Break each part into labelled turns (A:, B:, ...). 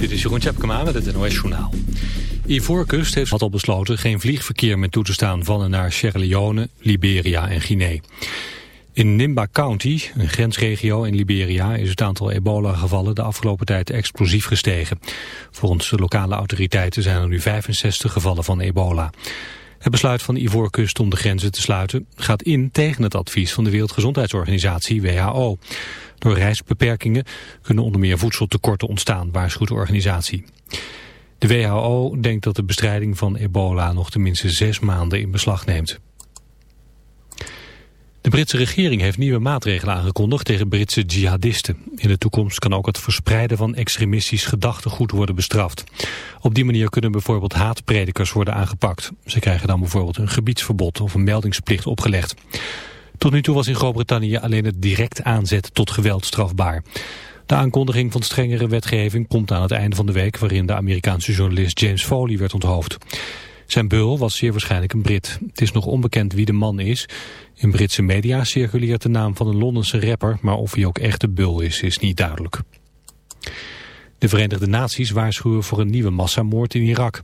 A: Dit is Jeroen Tjepkema met het NOS Journaal. Ivoorkust heeft al besloten geen vliegverkeer meer toe te staan van en naar Sierra Leone, Liberia en Guinea. In Nimba County, een grensregio in Liberia, is het aantal ebola-gevallen de afgelopen tijd explosief gestegen. Volgens de lokale autoriteiten zijn er nu 65 gevallen van ebola. Het besluit van Ivoorkust om de grenzen te sluiten gaat in tegen het advies van de Wereldgezondheidsorganisatie WHO. Door reisbeperkingen kunnen onder meer voedseltekorten ontstaan, waarschuwt de organisatie. De WHO denkt dat de bestrijding van ebola nog tenminste zes maanden in beslag neemt. De Britse regering heeft nieuwe maatregelen aangekondigd tegen Britse jihadisten. In de toekomst kan ook het verspreiden van extremistisch gedachtegoed worden bestraft. Op die manier kunnen bijvoorbeeld haatpredikers worden aangepakt. Ze krijgen dan bijvoorbeeld een gebiedsverbod of een meldingsplicht opgelegd. Tot nu toe was in Groot-Brittannië alleen het direct aanzetten tot geweld strafbaar. De aankondiging van strengere wetgeving komt aan het einde van de week... waarin de Amerikaanse journalist James Foley werd onthoofd. Zijn beul was zeer waarschijnlijk een Brit. Het is nog onbekend wie de man is. In Britse media circuleert de naam van een Londense rapper... maar of hij ook echt de beul is, is niet duidelijk. De Verenigde Naties waarschuwen voor een nieuwe massamoord in Irak.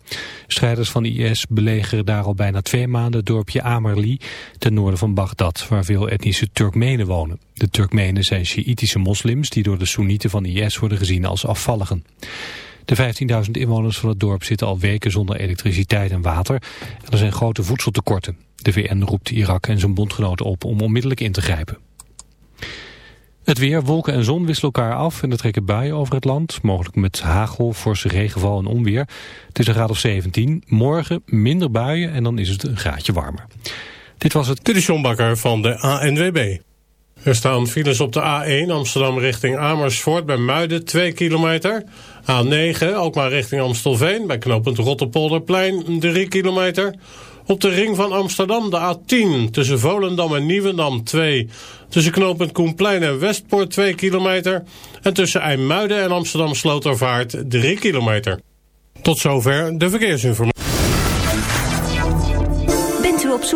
A: Strijders van IS belegeren daar al bijna twee maanden het dorpje Amarli ten noorden van Bagdad, waar veel etnische Turkmenen wonen. De Turkmenen zijn Sjiïtische moslims die door de Soenieten van IS worden gezien als afvalligen. De 15.000 inwoners van het dorp zitten al weken zonder elektriciteit en water en er zijn grote voedseltekorten. De VN roept Irak en zijn bondgenoten op om onmiddellijk in te grijpen. Het weer, wolken en zon wisselen elkaar af en er trekken buien over het land. Mogelijk met hagel, forse regenval en onweer. Het is een graad of 17. Morgen minder buien en dan is het een graadje warmer. Dit was het...
B: Dit is van de ANWB. Er staan files op de A1 Amsterdam richting Amersfoort bij Muiden 2 kilometer. A9 ook maar richting Amstelveen bij knooppunt Rotterpolderplein 3 kilometer. Op de ring van Amsterdam de A10 tussen Volendam en Nieuwendam 2. Tussen knooppunt Koenplein en Westpoort 2 kilometer. En tussen IJmuiden en Amsterdam Slotervaart 3 kilometer. Tot zover de verkeersinformatie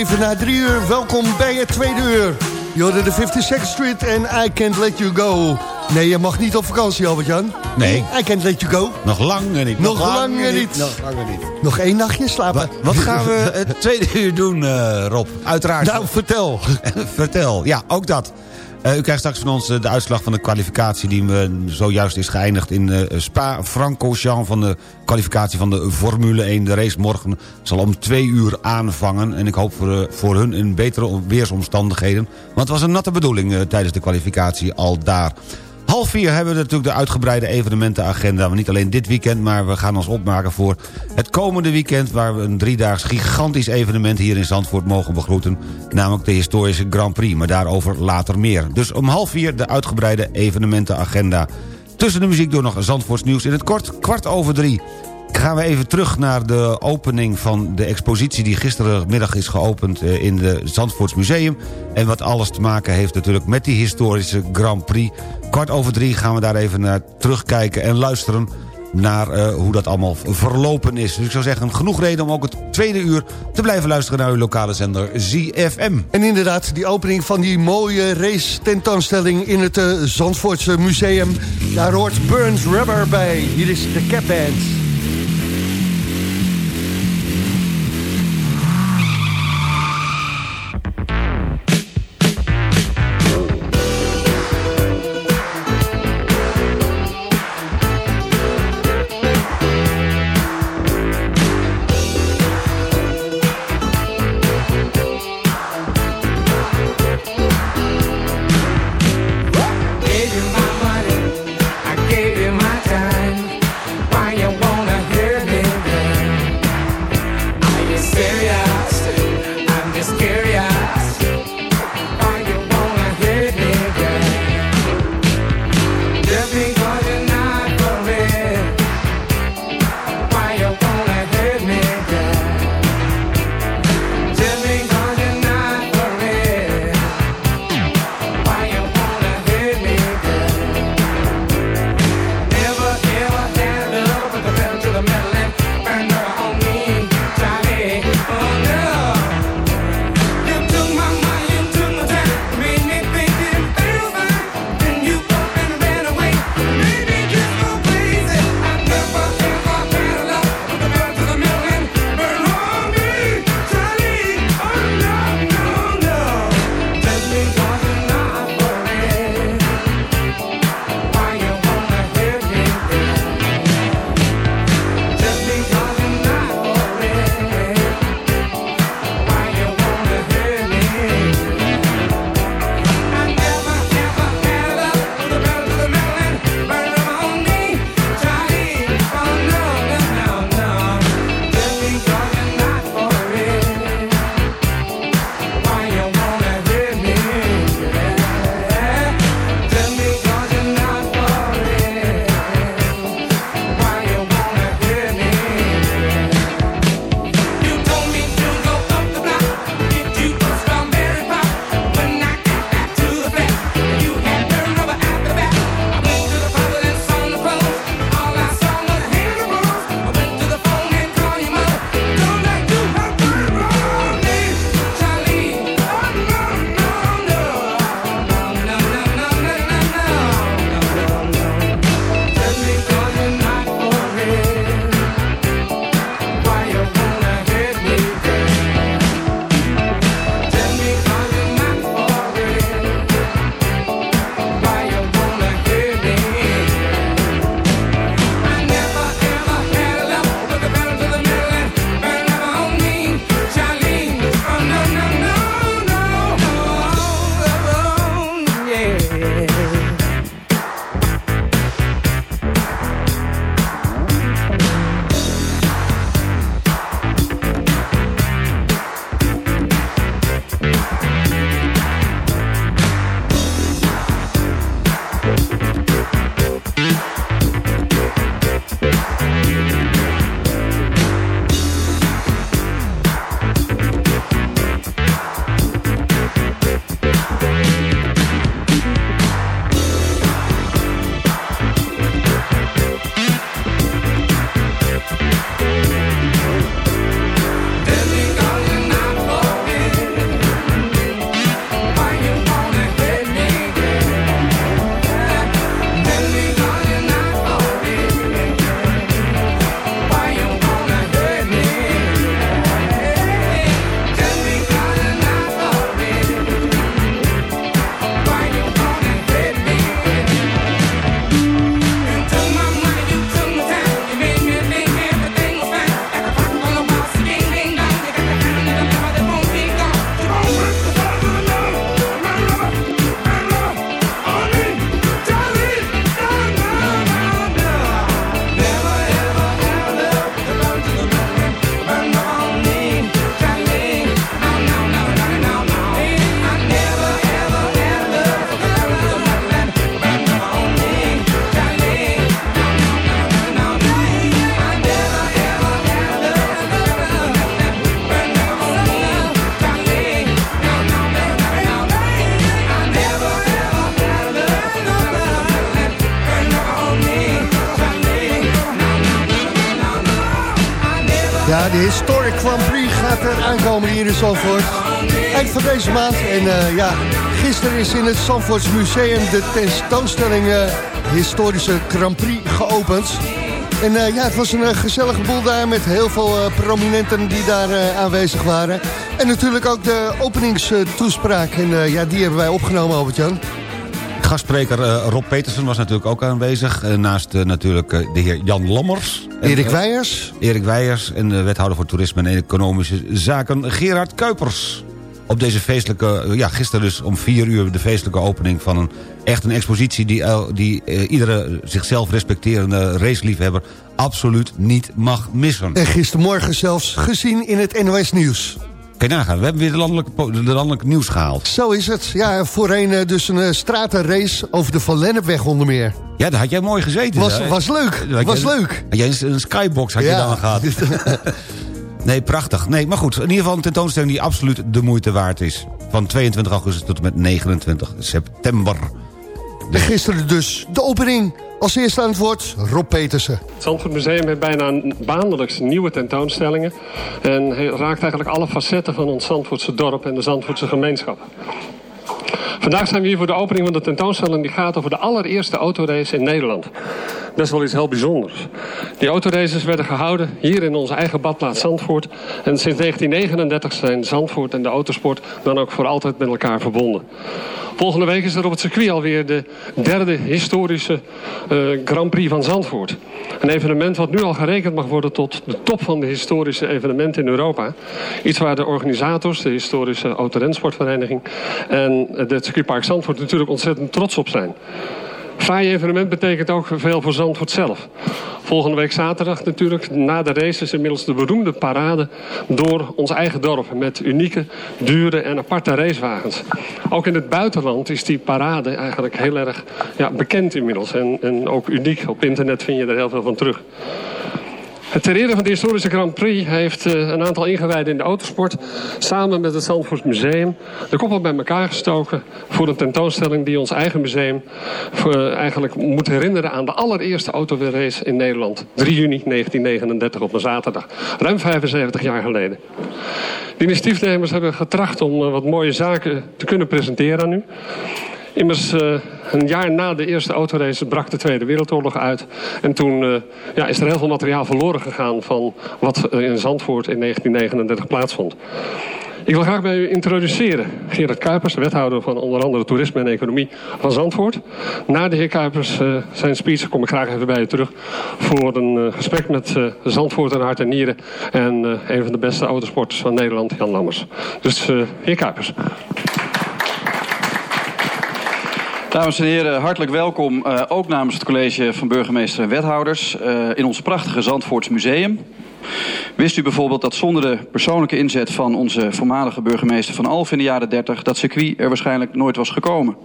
C: Even na drie uur. Welkom bij het tweede uur. Je de 52nd Street en I Can't Let You Go. Nee, je mag niet op vakantie, Albert-Jan.
D: Nee.
C: I Can't Let You Go.
D: Nog lang niet.
C: Nog, lang niet.
D: Nog langer niet.
C: Nog één nachtje slapen.
D: Wat, wat gaan we het tweede uur doen, uh, Rob? Uiteraard.
C: Nou, vertel.
D: vertel. Ja, ook dat. Uh, u krijgt straks van ons uh, de uitslag van de kwalificatie... die uh, zojuist is geëindigd in Spa-Francorchamps... van de kwalificatie van de Formule 1. De race morgen zal om twee uur aanvangen. En ik hoop voor, voor hun in betere weersomstandigheden. Want het was een natte bedoeling tijdens de kwalificatie al daar. Half vier hebben we natuurlijk de uitgebreide evenementenagenda. Maar niet alleen dit weekend, maar we gaan ons opmaken voor het komende weekend... waar we een driedaags gigantisch evenement hier in Zandvoort mogen begroeten. Namelijk de historische Grand Prix, maar daarover later meer. Dus om half vier de uitgebreide evenementenagenda. Tussen de muziek door nog Zandvoorts nieuws in het kort. Kwart over drie gaan we even terug naar de opening van de expositie... die gisterenmiddag is geopend eh, in het Zandvoorts Museum. En wat alles te maken heeft natuurlijk met die historische Grand Prix. Kwart over drie gaan we daar even naar terugkijken en luisteren naar uh, hoe dat allemaal verlopen is. Dus ik zou zeggen, genoeg reden om ook het tweede uur... te blijven luisteren naar uw lokale zender ZFM.
C: En inderdaad, die opening van die mooie race-tentoonstelling... in het uh, Zandvoortse Museum, daar hoort Burns Rubber bij. Hier is de Cap Band. Eind van deze maand. En uh, ja, gisteren is in het Zandvoorts Museum de tentoonstelling uh, Historische Grand Prix geopend. En uh, ja, het was een gezellige boel daar met heel veel prominenten die daar aanwezig waren. En natuurlijk ook de openingstoespraak. En ja, die hebben wij opgenomen, Albert-Jan.
D: Gastspreker Rob Petersen was natuurlijk ook aanwezig. naast natuurlijk de heer Jan Lammers.
C: Erik Weijers.
D: Erik Weijers en de wethouder voor toerisme en economische zaken Gerard Kuipers. Op deze feestelijke, ja gisteren dus om vier uur de feestelijke opening van een echt een expositie die, die uh, iedere zichzelf respecterende raceliefhebber absoluut niet mag missen.
C: En gistermorgen zelfs gezien in het NOS Nieuws.
D: Kan je nagaan, we hebben weer de landelijke, de landelijke nieuws gehaald.
C: Zo is het. Ja, voorheen uh, dus een stratenrace over de Van Lennepweg onder meer.
D: Ja, daar had jij mooi gezeten.
C: Was, was leuk, was leuk.
D: Had jij een, een skybox had je dan gehad. nee, prachtig. Nee, maar goed, in ieder geval een tentoonstelling die absoluut de moeite waard is. Van 22 augustus tot en met 29 september.
C: En gisteren dus de opening. Als eerste aan het woord Rob Petersen.
E: Het Zandvoort Museum heeft bijna maandelijks nieuwe tentoonstellingen. En raakt eigenlijk alle facetten van ons Zandvoortse dorp en de Zandvoortse gemeenschap. Vandaag zijn we hier voor de opening van de tentoonstelling die gaat over de allereerste autorace in Nederland. Dat is wel iets heel bijzonders. Die autoraces werden gehouden hier in onze eigen badplaats Zandvoort. En sinds 1939 zijn Zandvoort en de autosport dan ook voor altijd met elkaar verbonden. Volgende week is er op het circuit alweer de derde historische uh, Grand Prix van Zandvoort. Een evenement wat nu al gerekend mag worden tot de top van de historische evenementen in Europa. Iets waar de organisators, de historische autorensportvereniging en het circuitpark Zandvoort natuurlijk ontzettend trots op zijn. Fraai evenement betekent ook veel voor Zandvoort zelf. Volgende week zaterdag natuurlijk, na de race, is inmiddels de beroemde parade door ons eigen dorp. Met unieke, dure en aparte racewagens. Ook in het buitenland is die parade eigenlijk heel erg ja, bekend inmiddels. En, en ook uniek. Op internet vind je er heel veel van terug. Het ter ere van de historische Grand Prix heeft uh, een aantal ingewijden in de autosport... samen met het Zandvoort Museum de koppel bij elkaar gestoken... voor een tentoonstelling die ons eigen museum uh, eigenlijk moet herinneren... aan de allereerste autorace in Nederland. 3 juni 1939 op een zaterdag. Ruim 75 jaar geleden. De initiatiefnemers hebben getracht om uh, wat mooie zaken te kunnen presenteren aan u. Immers uh, een jaar na de eerste autorace brak de Tweede Wereldoorlog uit. En toen uh, ja, is er heel veel materiaal verloren gegaan van wat in Zandvoort in 1939 plaatsvond. Ik wil graag bij u introduceren Gerard Kuipers, wethouder van onder andere toerisme en economie van Zandvoort. Na de heer Kuipers uh, zijn speech kom ik graag even bij u terug voor een gesprek met Zandvoort en hart en nieren en een van de beste autosporters van Nederland, Jan Lammers. Dus heer Kuipers.
F: Dames en heren, hartelijk welkom uh, ook namens het college van burgemeester en wethouders uh, in ons prachtige Zandvoorts museum. Wist u bijvoorbeeld dat zonder de persoonlijke inzet van onze voormalige burgemeester van Alf in de jaren 30 dat circuit er waarschijnlijk nooit was gekomen?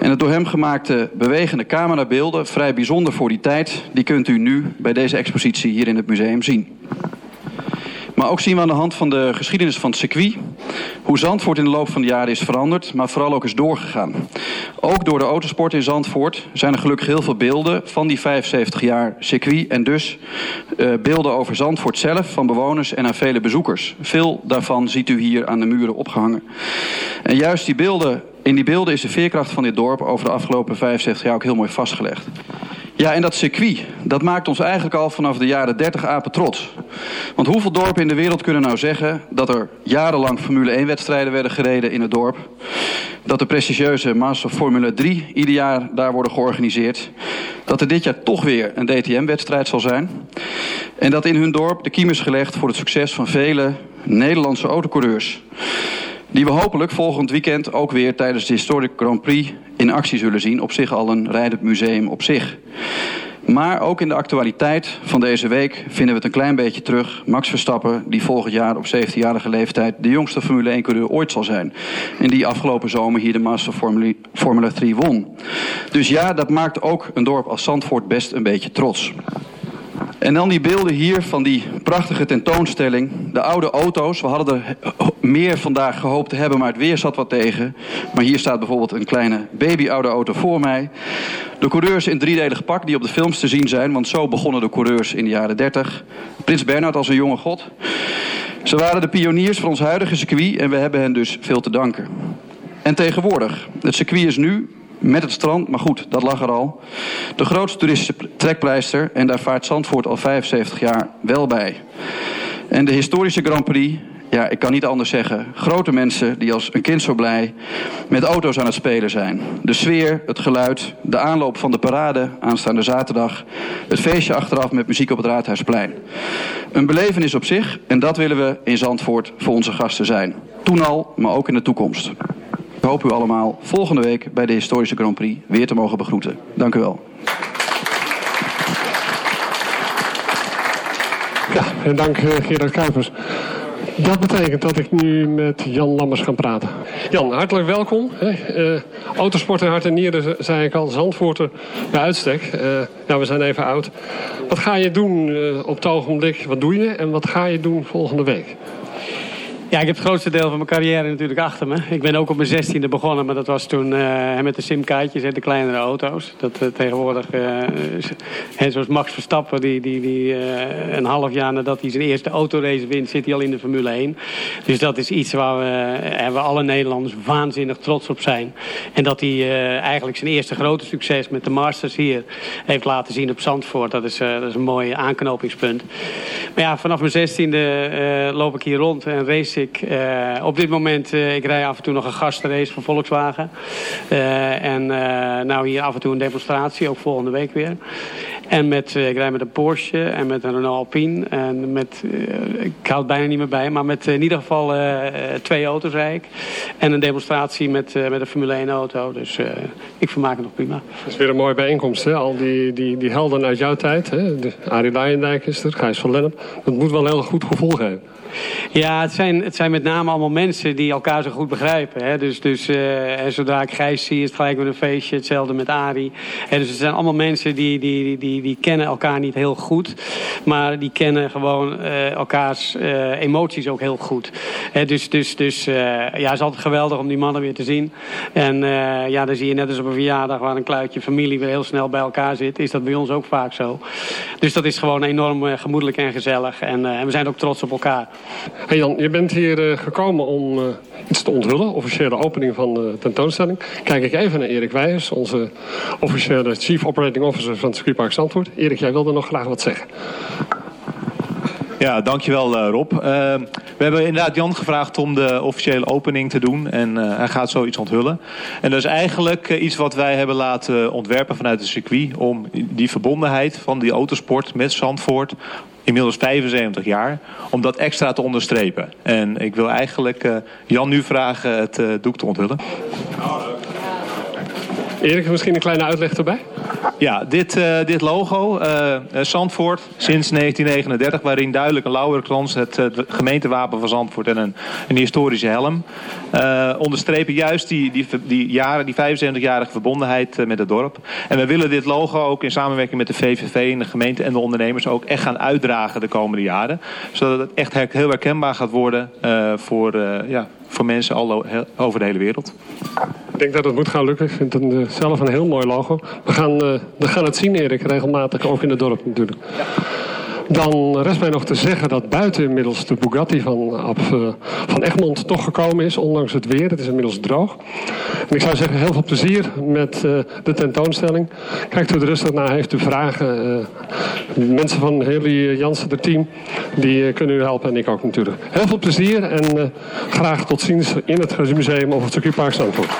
F: En het door hem gemaakte bewegende camerabeelden, vrij bijzonder voor die tijd, die kunt u nu bij deze expositie hier in het museum zien. Maar ook zien we aan de hand van de geschiedenis van het circuit... hoe Zandvoort in de loop van de jaren is veranderd... maar vooral ook is doorgegaan. Ook door de autosport in Zandvoort zijn er gelukkig heel veel beelden... van die 75 jaar circuit. En dus uh, beelden over Zandvoort zelf, van bewoners en aan vele bezoekers. Veel daarvan ziet u hier aan de muren opgehangen. En juist die beelden, in die beelden is de veerkracht van dit dorp... over de afgelopen 75 jaar ook heel mooi vastgelegd. Ja, en dat circuit, dat maakt ons eigenlijk al vanaf de jaren 30 apen trots. Want hoeveel dorpen in de wereld kunnen nou zeggen... dat er jarenlang Formule 1-wedstrijden werden gereden in het dorp... dat de prestigieuze Masters of Formule 3 ieder jaar daar worden georganiseerd... dat er dit jaar toch weer een DTM-wedstrijd zal zijn... en dat in hun dorp de kiem is gelegd voor het succes van vele Nederlandse autocoureurs... Die we hopelijk volgend weekend ook weer tijdens de Historic Grand Prix in actie zullen zien. Op zich al een rijdend museum op zich. Maar ook in de actualiteit van deze week vinden we het een klein beetje terug. Max Verstappen, die volgend jaar op 17-jarige leeftijd de jongste Formule 1-coureur ooit zal zijn. En die afgelopen zomer hier de Master Formule 3 won. Dus ja, dat maakt ook een dorp als Zandvoort best een beetje trots. En dan die beelden hier van die prachtige tentoonstelling. De oude auto's. We hadden er meer vandaag gehoopt te hebben, maar het weer zat wat tegen. Maar hier staat bijvoorbeeld een kleine babyoude auto voor mij. De coureurs in driedelig pak die op de films te zien zijn. Want zo begonnen de coureurs in de jaren 30. Prins Bernhard als een jonge god. Ze waren de pioniers van ons huidige circuit en we hebben hen dus veel te danken. En tegenwoordig, het circuit is nu met het strand, maar goed, dat lag er al. De grootste toeristische trekpleister en daar vaart Zandvoort al 75 jaar wel bij. En de historische Grand Prix, ja, ik kan niet anders zeggen. Grote mensen die als een kind zo blij met auto's aan het spelen zijn. De sfeer, het geluid, de aanloop van de parade aanstaande zaterdag. Het feestje achteraf met muziek op het Raadhuisplein. Een belevenis op zich en dat willen we in Zandvoort voor onze gasten zijn. Toen al, maar ook in de toekomst. Ik hoop u allemaal volgende week bij de historische Grand Prix weer te mogen begroeten. Dank u wel.
E: Ja, en dank uh, Gerard Kuipers. Dat betekent dat ik nu met Jan Lammers ga praten. Jan, hartelijk welkom. Uh, autosport en hart en nieren, zei ik al, Zandvoorter bij uitstek. Uh, ja, we zijn even oud. Wat ga je doen uh, op het ogenblik? Wat doe je en wat ga je doen volgende week?
G: Ja, ik heb het grootste deel van mijn carrière natuurlijk achter me. Ik ben ook op mijn zestiende begonnen, maar dat was toen uh, met de simkaartjes en de kleinere auto's. Dat uh, tegenwoordig, uh, zoals Max Verstappen, die, die, die een half jaar nadat hij zijn eerste autorace wint, zit hij al in de Formule 1. Dus dat is iets waar we, we alle Nederlanders waanzinnig trots op zijn. En dat hij eigenlijk zijn eerste grote succes met de Masters hier heeft laten zien op Zandvoort. Dat is, dat is een mooi aanknopingspunt. Maar ja, vanaf mijn zestiende loop ik hier rond en race Uh, op dit moment, uh, ik rij af en toe nog een gastenrace van Volkswagen. Uh, en nou hier af en toe een demonstratie, ook volgende week weer. En met, ik rij met een Porsche en met een Renault Alpine. En met, ik houd het bijna niet meer bij, maar met in ieder geval twee auto's rijd ik. En een demonstratie met, met een Formule 1 auto. Dus ik vermaak het nog prima.
E: Dat is weer een mooie bijeenkomst, hè? Al die, die, die helden uit jouw tijd. Hè? De Arie Leijendijk is er, Gijs van Lennep. Dat moet wel een heel goed gevoel geven.
G: Ja, het zijn, het zijn met name allemaal mensen die elkaar zo goed begrijpen. Hè? Dus, dus en zodra ik Gijs zie, is het gelijk met een feestje. Hetzelfde met Arie. En dus het zijn allemaal mensen die, die, die, die kennen elkaar niet heel goed. Maar die kennen gewoon uh, elkaars uh, emoties ook heel goed. Hè? Dus, dus, dus ja, het is altijd geweldig om die mannen weer te zien. En ja, dan zie je net als op een verjaardag waar een kluitje familie weer heel snel bij elkaar zit. Is dat bij ons ook vaak zo. Dus dat is gewoon enorm gemoedelijk en gezellig. En, en we zijn ook trots op elkaar.
E: Hey Jan, je bent hier uh, gekomen om uh, iets te onthullen, officiële opening van de tentoonstelling. Kijk ik even naar Erik Wijers, onze officiële Chief Operating Officer van het circuitpark Zandvoort. Erik, jij wilde nog graag wat zeggen.
H: Ja, dankjewel uh, Rob. we hebben inderdaad Jan gevraagd om de officiële opening te doen. En hij gaat zoiets onthullen. En dat is eigenlijk iets wat wij hebben laten ontwerpen vanuit het circuit. Om die verbondenheid van die autosport met Zandvoort inmiddels 75 jaar, om dat extra te onderstrepen. En ik wil eigenlijk uh, Jan nu vragen het uh, doek te onthullen.
E: Erik, misschien een kleine uitleg erbij?
H: Ja, dit, uh, dit logo, uh, Zandvoort, sinds 1939, waarin duidelijk een lauwerkrans, het, het gemeentewapen van Zandvoort en een, een historische helm, onderstrepen juist die, die, die, jaren, die 75-jarige verbondenheid met het dorp. En we willen dit logo ook in samenwerking met de VVV en de gemeente en de ondernemers ook echt gaan uitdragen de komende jaren. Zodat het echt heel herkenbaar gaat worden voor, ja, voor mensen al over de hele wereld.
E: Ik denk dat het moet gaan lukken. Ik vind het uh, zelf een heel mooi logo. We gaan, uh, we gaan het zien, Erik, regelmatig, ook in het dorp natuurlijk. Ja. Dan rest mij nog te zeggen dat buiten inmiddels de Bugatti van, uh, van Egmond toch gekomen is, ondanks het weer. Het is inmiddels droog. En ik zou zeggen, heel veel plezier met uh, de tentoonstelling. Kijkt u er rustig naar, heeft u vragen. Uh, mensen van Heli Jansen, het team, die kunnen u helpen en ik ook natuurlijk. Heel veel plezier en graag tot ziens in het museum of het circuitpark Zandvoort.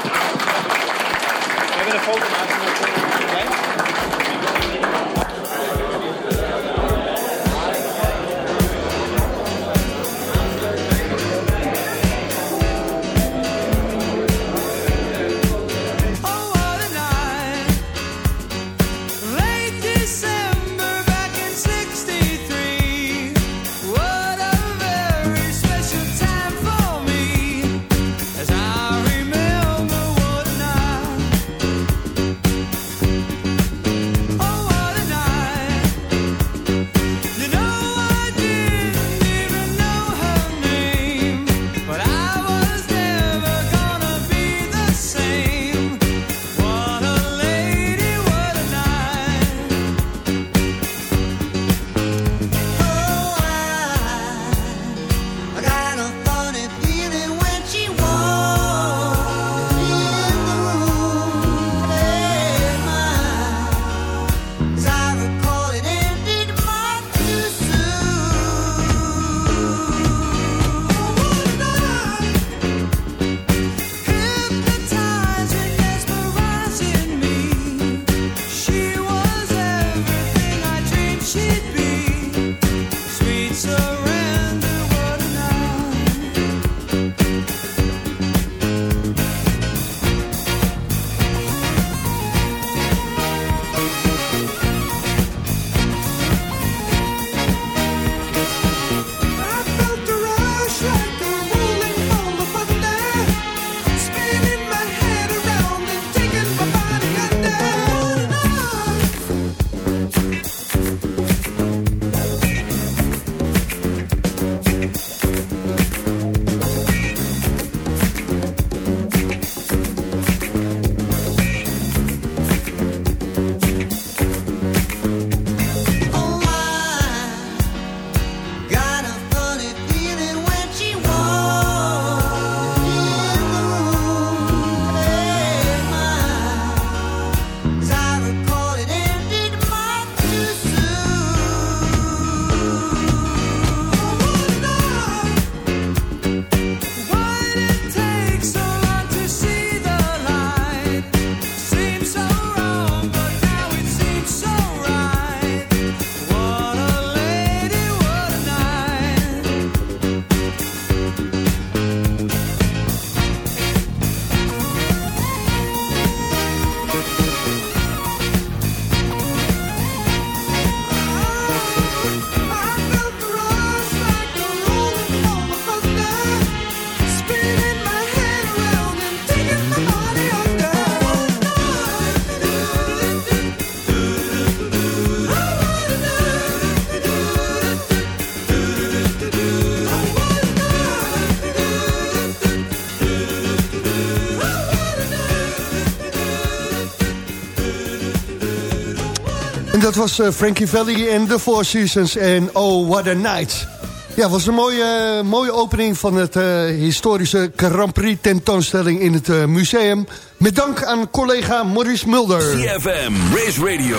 C: Dat was uh, Frankie Valli en The Four Seasons en Oh What a Night. Ja, was een mooie, mooie opening van het uh, historische Grand Prix tentoonstelling in het uh, museum. Met dank aan collega Maurice Mulder.
I: CFM, Race Radio,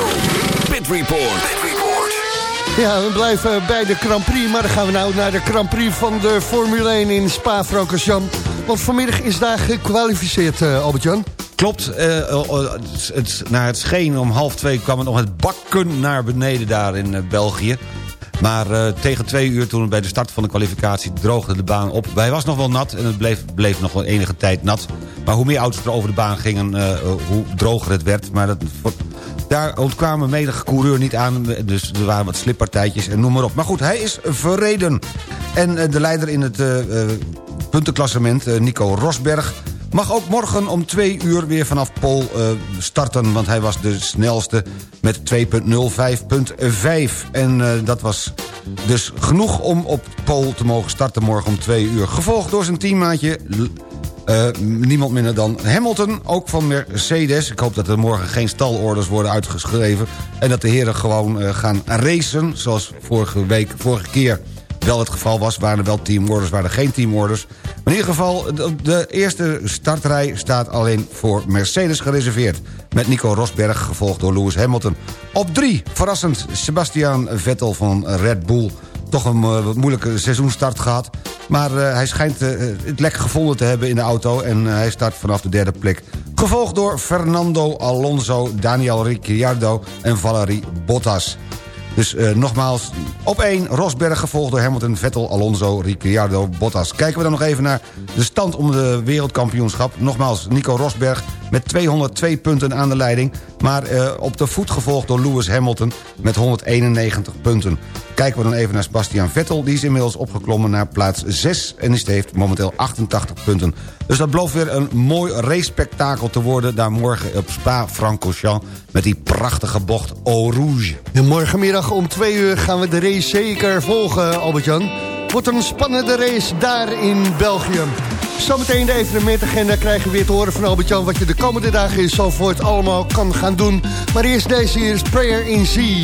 I: Pit Report. Pit Report.
C: Ja, we blijven bij de Grand Prix, maar dan gaan we nou naar de Grand Prix van de Formule 1 in Spa-Francorchamps. Want vanmiddag is daar gekwalificeerd, Albert-Jan.
D: Klopt, uh, het, naar het scheen om half twee kwam het nog het bakken naar beneden daar in uh, België. Maar uh, tegen twee uur toen bij de start van de kwalificatie droogde de baan op. Hij was nog wel nat en het bleef, bleef nog wel enige tijd nat. Maar hoe meer auto's er over de baan gingen, hoe droger het werd. Maar dat, daar ontkwamen medige coureur niet aan. Dus er waren wat slippartijtjes en noem maar op. Maar goed, hij is verreden. En de leider in het puntenklassement, Nico Rosberg Mag ook morgen om twee uur weer vanaf Pol uh, starten... want hij was de snelste met 2.05.5. En uh, dat was dus genoeg om op Pol te mogen starten morgen om twee uur. Gevolgd door zijn teammaatje... Uh, niemand minder dan Hamilton, ook van Mercedes. Ik hoop dat er morgen geen stalorders worden uitgeschreven... en dat de heren gewoon gaan racen, zoals vorige week, vorige keer wel het geval was. Waren er wel teamorders, waren er geen teamorders. Maar in ieder geval, de eerste startrij staat alleen voor Mercedes gereserveerd. Met Nico Rosberg, gevolgd door Lewis Hamilton. Op drie, verrassend, Sebastian Vettel van Red Bull. Toch een uh, moeilijke seizoenstart gehad. Maar uh, hij schijnt uh, het lek gevonden te hebben in de auto... en hij start vanaf de derde plek. Gevolgd door Fernando Alonso, Daniel Ricciardo en Valerie Bottas. Dus uh, nogmaals, op 1 Rosberg gevolgd door Hamilton, Vettel, Alonso, Ricciardo, Bottas. Kijken we dan nog even naar de stand om de wereldkampioenschap. Nogmaals, Nico Rosberg met 202 punten aan de leiding. Maar uh, op de voet gevolgd door Lewis Hamilton met 191 punten. Kijken we dan even naar Sebastian Vettel. Die is inmiddels opgeklommen naar plaats 6 en is, heeft momenteel 88 punten. Dus dat belooft weer een mooi race-spektakel te worden... daar morgen op Spa-Francorchamps met die prachtige bocht Eau Rouge.
C: En morgenmiddag om 2 uur gaan we de race zeker volgen, Albert-Jan. Wordt een spannende race daar in België. Zometeen de evenementagenda krijgen we weer te horen van Albert-Jan... wat je de komende dagen in Zalvoort allemaal kan gaan doen. Maar eerst deze hier is Prayer in Zee.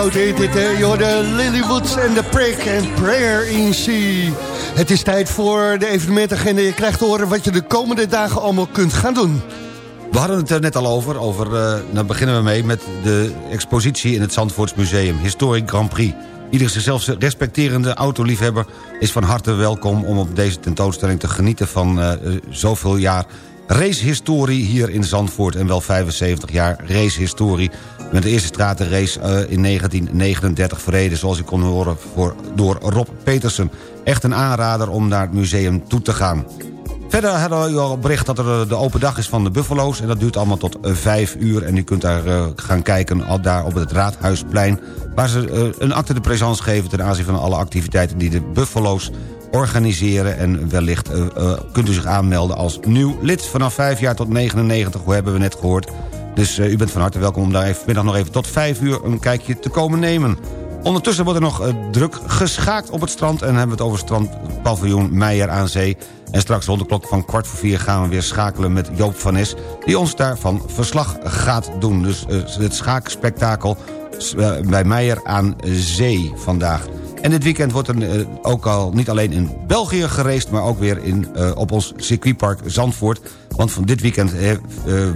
C: Hit dit, hoorde Lilywood en The Prick en Prayer in Sea. Het is tijd voor de evenementagenda. Je krijgt te horen wat je de komende dagen allemaal kunt gaan doen.
D: We hadden het er net al over. over uh, beginnen we mee met de expositie in het Zandvoortsmuseum. Historic Grand Prix. Iedere zichzelf respecterende autoliefhebber is van harte welkom... om op deze tentoonstelling te genieten van uh, zoveel jaar racehistorie hier in Zandvoort... en wel 75 jaar racehistorie met de eerste stratenrace uh, in 1939 verreden... zoals u kon horen voor, door Rob Petersen. Echt een aanrader om naar het museum toe te gaan. Verder hadden we al bericht dat er de open dag is van de Buffalo's... en dat duurt allemaal tot vijf uur. En u kunt daar gaan kijken al daar op het Raadhuisplein... waar ze een acte de présence geven ten aanzien van alle activiteiten... die de Buffalo's organiseren. En wellicht uh, kunt u zich aanmelden als nieuw lid. Vanaf 5 jaar tot 99, hoe hebben we net gehoord. Dus uh, u bent van harte welkom om daar even, middag nog even tot 5 uur een kijkje te komen nemen. Ondertussen wordt er nog druk geschaakt op het strand... en hebben we het over strandpaviljoen Meijer aan Zee. En straks rond de klok van kwart voor vier gaan we weer schakelen met Joop van Nes... die ons daarvan verslag gaat doen. Dus het schaakspektakel bij Meijer aan Zee vandaag. En dit weekend wordt er uh, ook al niet alleen in België gereest... maar ook weer in, uh, op ons circuitpark Zandvoort. Want van dit weekend uh,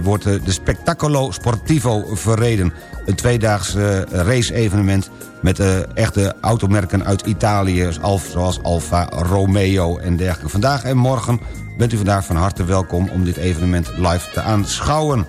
D: wordt de Spectacolo Sportivo verreden. Een tweedaags race-evenement met echte automerken uit Italië... zoals Alfa Romeo en dergelijke. Vandaag en morgen bent u vandaag van harte welkom... om dit evenement live te aanschouwen.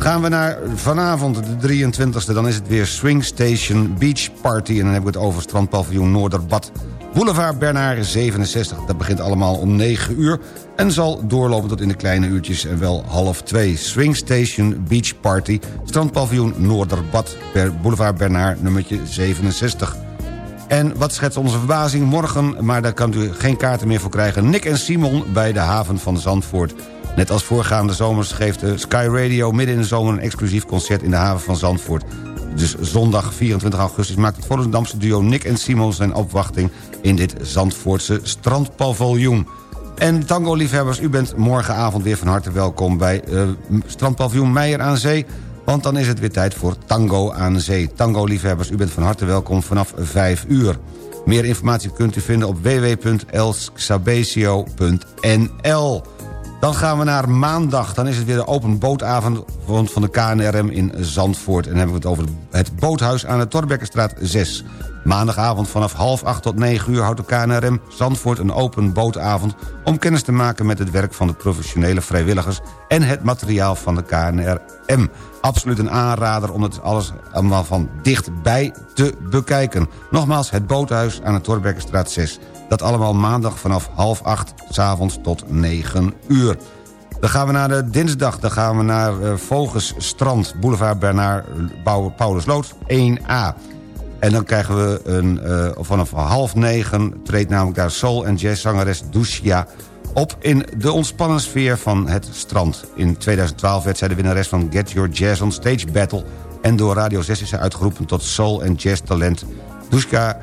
D: Gaan we naar vanavond, de 23e, dan is het weer Swing Station Beach Party. En dan heb ik het over strandpaviljoen Noorderbad. Boulevard Bernard 67, dat begint allemaal om 9 uur... en zal doorlopen tot in de kleine uurtjes en wel half 2. Swing Station Beach Party, strandpaviljoen Noorderbad... Boulevard Bernard, nummertje 67. En wat schetst onze verbazing? Morgen, maar daar kan u geen kaarten meer voor krijgen... Nick en Simon bij de haven van Zandvoort. Net als voorgaande zomers geeft Sky Radio midden in de zomer... een exclusief concert in de haven van Zandvoort. Dus zondag 24 augustus maakt het Volendamse duo Nick en Simon... zijn opwachting in dit Zandvoortse strandpaviljoen. En tango-liefhebbers, u bent morgenavond weer van harte welkom... bij uh, strandpaviljoen Meijer aan Zee... want dan is het weer tijd voor Tango aan Zee. Tango-liefhebbers, u bent van harte welkom vanaf 5 uur. Meer informatie kunt u vinden op www.elsabesio.nl. Dan gaan we naar maandag. Dan is het weer de open bootavond van de KNRM in Zandvoort. En dan hebben we het over het boothuis aan de Torbekkenstraat 6. Maandagavond vanaf half acht tot negen uur houdt de KNRM Zandvoort een open bootavond... om kennis te maken met het werk van de professionele vrijwilligers... en het materiaal van de KNRM. Absoluut een aanrader om het alles allemaal van dichtbij te bekijken. Nogmaals, het boothuis aan de Torbekkenstraat 6. Dat allemaal maandag vanaf half acht, s'avonds tot negen uur. Dan gaan we naar de dinsdag. Dan gaan we naar uh, Vogelsstrand, Boulevard Bernard Paulusloot 1A. En dan krijgen we een, uh, vanaf half negen... treedt namelijk daar soul- en jazzzangeres Ducia op... in de ontspannen sfeer van het strand. In 2012 werd zij de winnares van Get Your Jazz on Stage Battle... en door Radio 6 is zij uitgeroepen tot soul- en jazz-talent. Ducia uh,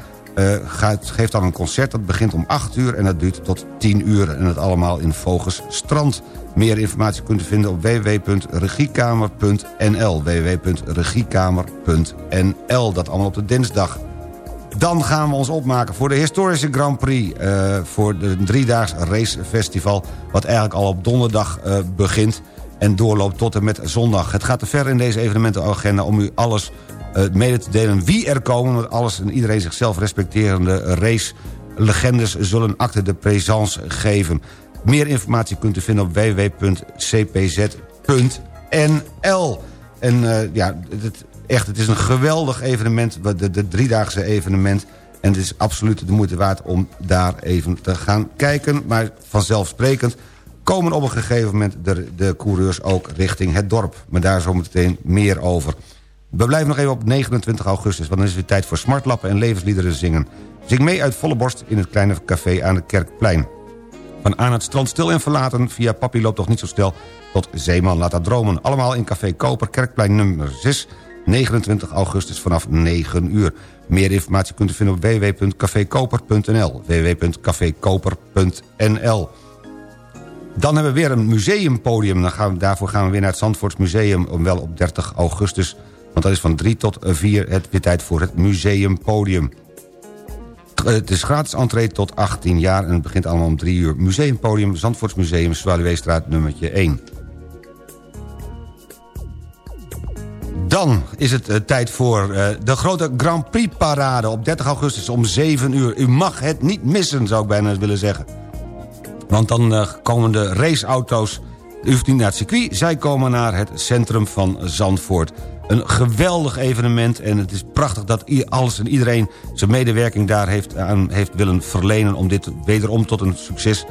D: gaat, geeft dan een concert, dat begint om 8 uur... en dat duurt tot 10 uur. En dat allemaal in Vogels Strand. Meer informatie kunt u vinden op www.regiekamer.nl. www.regiekamer.nl. Dat allemaal op de dinsdag. Dan gaan we ons opmaken voor de historische Grand Prix... Uh, voor de driedaags racefestival... wat eigenlijk al op donderdag uh, begint en doorloopt tot en met zondag. Het gaat te ver in deze evenementenagenda om u alles mede te delen wie er komen... want alles en iedereen zichzelf respecterende race legendes zullen acte de présence geven. Meer informatie kunt u vinden op www.cpz.nl. En uh, ja, het, echt, het is een geweldig evenement, de, de driedaagse evenement. En het is absoluut de moeite waard om daar even te gaan kijken. Maar vanzelfsprekend komen op een gegeven moment de, de coureurs ook richting het dorp. Maar daar zometeen meer over. We blijven nog even op 29 augustus, want dan is het weer tijd voor smartlappen en levensliederen zingen. Zing mee uit volle borst in het kleine café aan het Kerkplein. Van aan het strand stil en verlaten via Papi loopt toch niet zo stel... tot Zeeman laat dat dromen. Allemaal in Café Koper, Kerkplein nummer 6... 29 augustus vanaf 9 uur. Meer informatie kunt u vinden op www.cafekoper.nl www.cafekoper.nl Dan hebben we weer een museumpodium. Dan gaan we, daarvoor gaan we weer naar het Zandvoorts Museum... wel op 30 augustus Want dat is van 3 tot 4 het weer tijd voor het museumpodium. Het is gratis entree tot 18 jaar en het begint allemaal om 3 uur. Museumpodium, Zandvoortsmuseum, Zwaluweestraat nummertje 1. Dan is het uh, tijd voor uh, de grote Grand Prix parade op 30 augustus om 7 uur. U mag het niet missen, zou ik bijna willen zeggen. Want dan komen de raceauto's, u hoeft niet naar het circuit... zij komen naar het centrum van Zandvoort. Een geweldig evenement en het is prachtig dat alles en iedereen... zijn medewerking daar heeft, aan heeft willen verlenen... om dit wederom tot een succes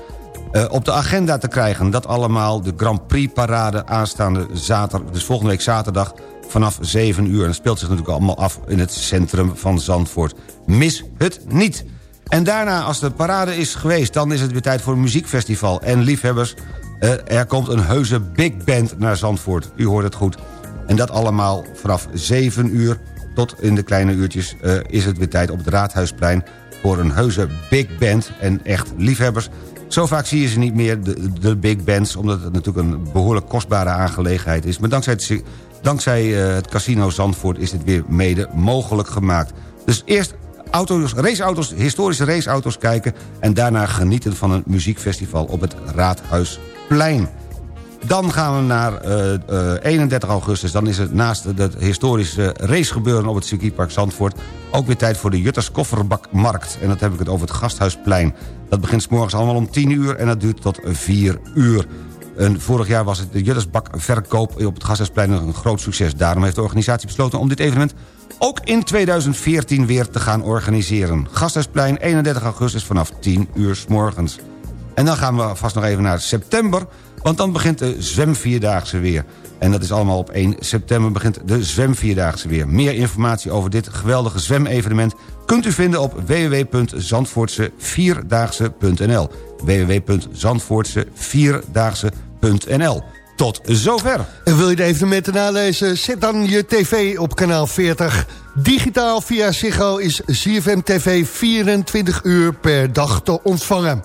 D: uh, op de agenda te krijgen. Dat allemaal de Grand Prix parade aanstaande zaterdag... dus volgende week zaterdag vanaf 7 uur. En dat speelt zich natuurlijk allemaal af in het centrum van Zandvoort. Mis het niet! En daarna, als de parade is geweest... dan is het weer tijd voor een muziekfestival. En liefhebbers, er komt een heuse big band naar Zandvoort. U hoort het goed. En dat allemaal vanaf 7 uur tot in de kleine uurtjes... Uh, is het weer tijd op het Raadhuisplein... voor een heuse big band en echt liefhebbers... Zo vaak zie je ze niet meer, de, de big bands... omdat het natuurlijk een behoorlijk kostbare aangelegenheid is. Maar dankzij het, dankzij uh, het casino Zandvoort is dit weer mede mogelijk gemaakt. Dus eerst auto's, raceauto's, historische raceauto's kijken... en daarna genieten van een muziekfestival op het Raadhuisplein. Dan gaan we naar uh, uh, 31 augustus. Dan is het naast het historische racegebeuren op het circuitpark Zandvoort... ook weer tijd voor de Jutters Kofferbakmarkt. En dat heb ik het over het Gasthuisplein. Dat begint s morgens allemaal om 10 uur en dat duurt tot 4 uur. En vorig jaar was het de Juttersbakverkoop op het Gasthuisplein een groot succes. Daarom heeft de organisatie besloten om dit evenement ook in 2014 weer te gaan organiseren. Gasthuisplein 31 augustus vanaf 10 uur s morgens. En dan gaan we vast nog even naar september... want dan begint de zwemvierdaagse weer. En dat is allemaal op 1 september begint de zwemvierdaagse weer. Meer informatie over dit geweldige zwemevenement... kunt u vinden op www.zandvoortsevierdaagse.nl www.zandvoortsevierdaagse.nl tot zover.
C: En wil je de evenementen nalezen? Zet dan je tv op kanaal 40. Digitaal via Ziggo is ZFM TV 24 uur per dag te ontvangen.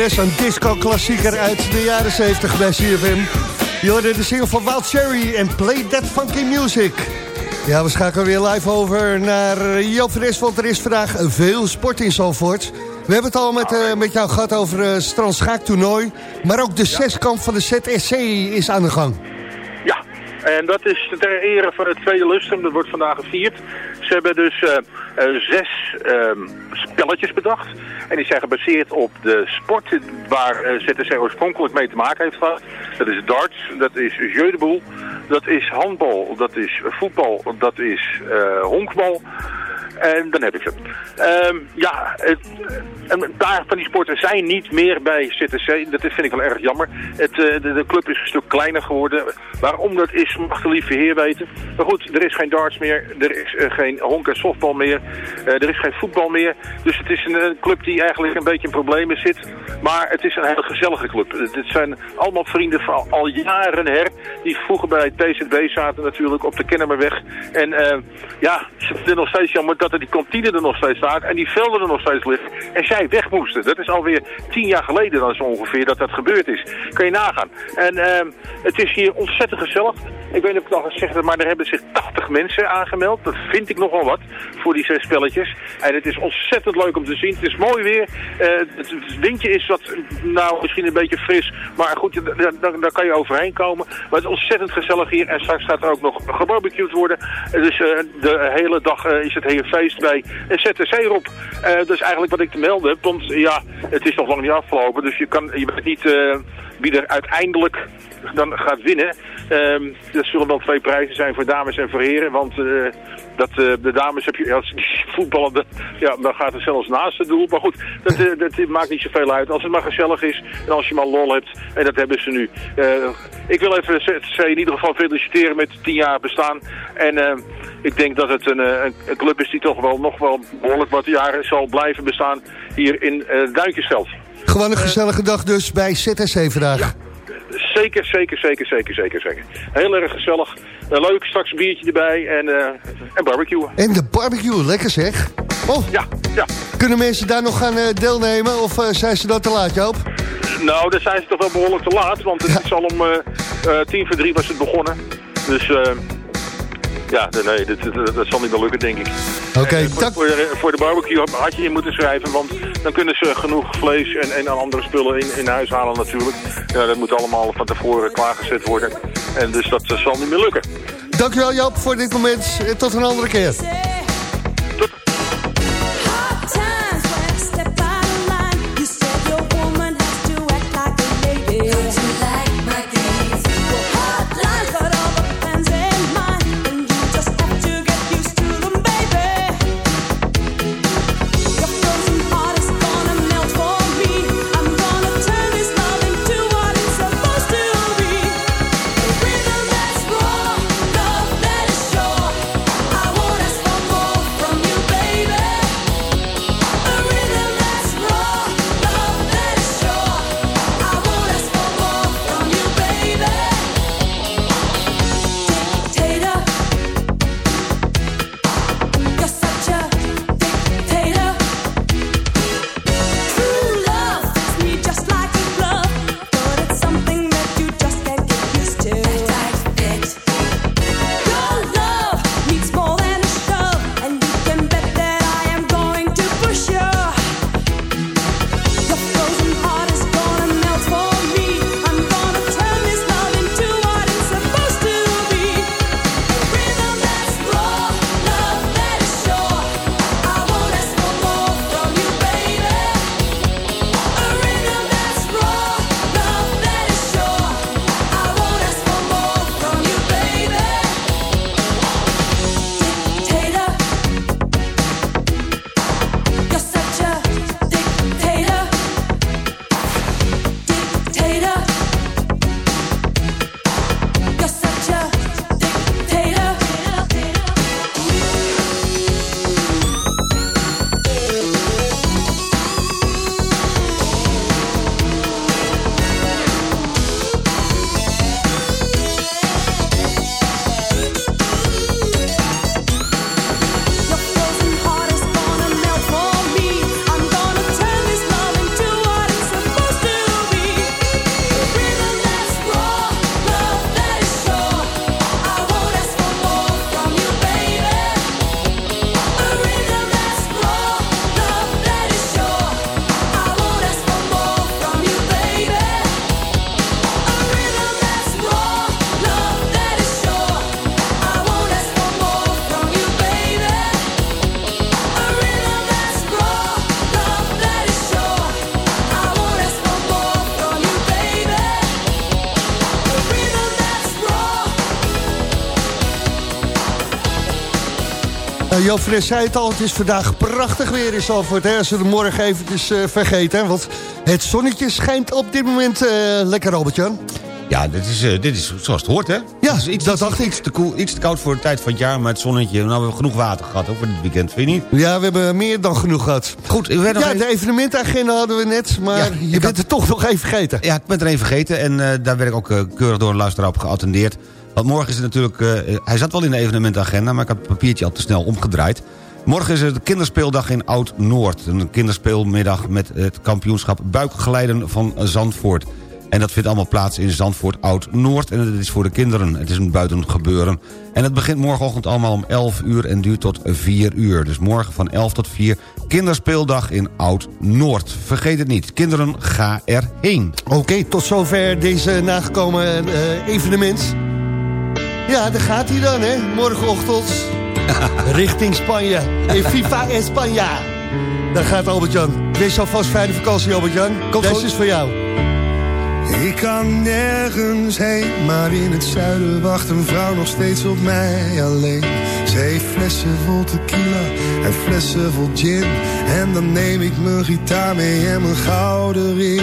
C: is een disco-klassieker uit de jaren 70 bij CFM. Je hoorde de single van Wild Cherry en Play That Funky Music. Ja, we schakelen weer live over naar Joop van Es, want er is vandaag veel sport in Zalvoort. We hebben het al met, eh, met jou gehad over het strandschaaktoernooi. Maar ook de zeskamp van de ZSC is aan de gang.
J: En dat is ter ere van het tweede. Dat wordt vandaag gevierd. Ze hebben dus eh, eh, zes ehm, spelletjes bedacht. En die zijn gebaseerd op de sport waar eh, ZTC oorspronkelijk mee te maken heeft gehad. Dat is darts, dat is jeu dat is handbal, dat is voetbal, dat is honkbal. En dan heb ik het. Ehm, ja, het, een paar van die sporten zijn niet meer bij ZTC. Dat vind ik wel erg jammer. Het, eh, de, de club is een stuk kleiner geworden. Waarom dat is, mag de lieve heer weten. Maar goed, er is geen darts meer. Er is eh, geen honk- en softbal meer. eh, er is geen voetbal meer. Dus het is een, club die eigenlijk een beetje in problemen zit. Maar het is een hele gezellige club. Het zijn allemaal vrienden van al, jaren her. Die vroeger bij TZB zaten natuurlijk op de Kennemerweg. En ja, ze vinden nog steeds jammer dat er die kantine er nog steeds staat. En die velden er nog steeds liggen. En zij weg moesten. Dat is alweer tien jaar geleden dan zo ongeveer dat dat gebeurd is. Kan je nagaan. En eh, het is hier ontzettend gezellig. Ik weet niet of ik het al gezegd heb, maar er hebben zich 80 mensen aangemeld. Dat vind ik nogal wat voor die zes spelletjes. En het is ontzettend leuk om te zien. Het is mooi weer. Eh, het windje is wat, nou misschien een beetje fris. Maar goed, daar, kan je overheen komen. Maar het is ontzettend gezellig hier. En straks gaat er ook nog gebarbecued worden. Eh, Dus eh, de hele dag is het hele feest bij ZTC erop. Dat is eigenlijk wat ik te melden heb. Want ja, het is nog lang niet afgelopen. Dus je, kan, je weet niet wie er uiteindelijk dan gaat winnen. Ehm dat zullen wel twee prijzen zijn voor dames en voor heren. Want eh, dat, eh, de dames heb je, als die voetballen, ja, dan gaat het zelfs naast het doel. Maar goed, dat, eh, dat maakt niet zoveel uit. Als het maar gezellig is en als je maar lol hebt. En dat hebben ze nu. Ik wil even ZTC in ieder geval feliciteren met 10 jaar bestaan. En ik denk dat het een, een, club is die toch wel nog wel behoorlijk wat jaren zal blijven bestaan hier in Duinkjesveld.
C: Gewoon een gezellige dag dus bij ZSC vandaag.
J: Zeker, zeker, zeker, zeker, zeker, zeker. Heel erg gezellig. Een leuk, straks een biertje erbij en, eh en barbecue.
C: En de barbecue, lekker zeg. Oh,
J: ja, ja.
C: Kunnen mensen daar nog gaan eh, deelnemen of eh, zijn ze dan te laat, Joop?
J: Nou, daar zijn ze toch wel behoorlijk te laat, want het is al om eh, eh, tien voor drie was het begonnen. Dus eh, ja, nee, dat, dat, dat zal niet meer lukken, denk ik.
K: Oké,
J: eh, voor, voor, de, voor de barbecue had, had je in moeten schrijven, want dan kunnen ze genoeg vlees en, en andere spullen in, in huis halen natuurlijk. Ja, dat moet allemaal van tevoren klaargezet worden. En dus dat zal niet meer lukken.
K: Dankjewel Joop voor dit moment. En tot een andere keer. Nou, Joop Fres zei het al, het is vandaag prachtig weer in Zalvoort. Hè? Als we de morgen eventjes eh, vergeten. Hè? Want het zonnetje schijnt op dit moment eh, lekker, Robert-Jan.
D: Ja, dit is, dit is zoals het hoort, hè?
K: Ja,
D: is iets,
K: dat dacht ik.
D: Iets te, koel, iets te koud voor de tijd van het jaar, maar het zonnetje... Nou, we hebben genoeg water gehad, voor dit weekend, vind je niet?
K: Ja, we hebben meer dan genoeg gehad.
D: Goed, we werden nog
K: Ja,
D: even-
K: de evenementagenda hadden we net, maar
D: Ja,
K: je
D: ik
K: bent
D: had-
K: het toch nog even vergeten.
D: Ja, ik ben er een vergeten en daar werd ik ook keurig door een luisteraar op geattendeerd. Want morgen is het natuurlijk... eh, hij zat wel in de evenementagenda, maar ik had het papiertje al te snel omgedraaid. Morgen is het de kinderspeeldag in Oud-Noord. Een kinderspeelmiddag met het kampioenschap buikglijden van Zandvoort. En dat vindt allemaal plaats in Zandvoort Oud-Noord. En het is voor de kinderen. Het is een buitengebeuren. En het begint morgenochtend allemaal om 11 uur en duurt tot 4 uur. Dus morgen van 11 tot 4 kinderspeeldag in Oud-Noord. Vergeet het niet. Kinderen, ga erheen.
K: Oké, tot zover deze nagekomen eh, evenement. Ja, daar gaat hij dan, hè. Morgenochtend richting Spanje. In Viva España. Daar gaat Albert-Jan. Wees alvast fijne vakantie, Albert-Jan. Deze is voor jou.
L: Ik kan nergens heen, maar in het zuiden wacht een vrouw nog steeds op mij alleen. Ze heeft flessen vol tequila en flessen vol gin. En dan neem ik mijn gitaar mee en mijn gouden ring.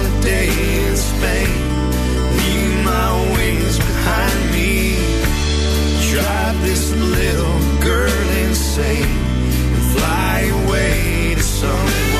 M: holiday in Spain, leave my wings behind me. Drive this little girl insane and fly away to someone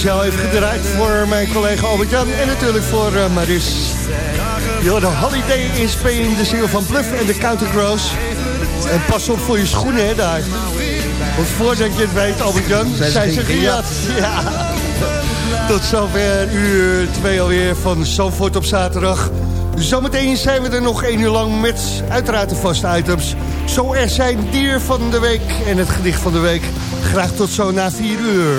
N: Speciaal even gedraaid voor mijn collega Albert-Jan en natuurlijk voor eh, Maris. Je hoorde Holiday in Spain, de ziel van Bluff en de Counter Crows. En pas op voor je schoenen, hè, daar. Want voordat je het weet, Albert-Jan,
C: Zijn
N: zijn
C: ze gejat.
N: Ja. Tot zover uur twee alweer van Zandvoort op zaterdag. Zometeen zijn we er nog één uur lang met uiteraard de vaste items. Zo er zijn dier van de week en het gedicht van de week. Graag tot zo na vier uur.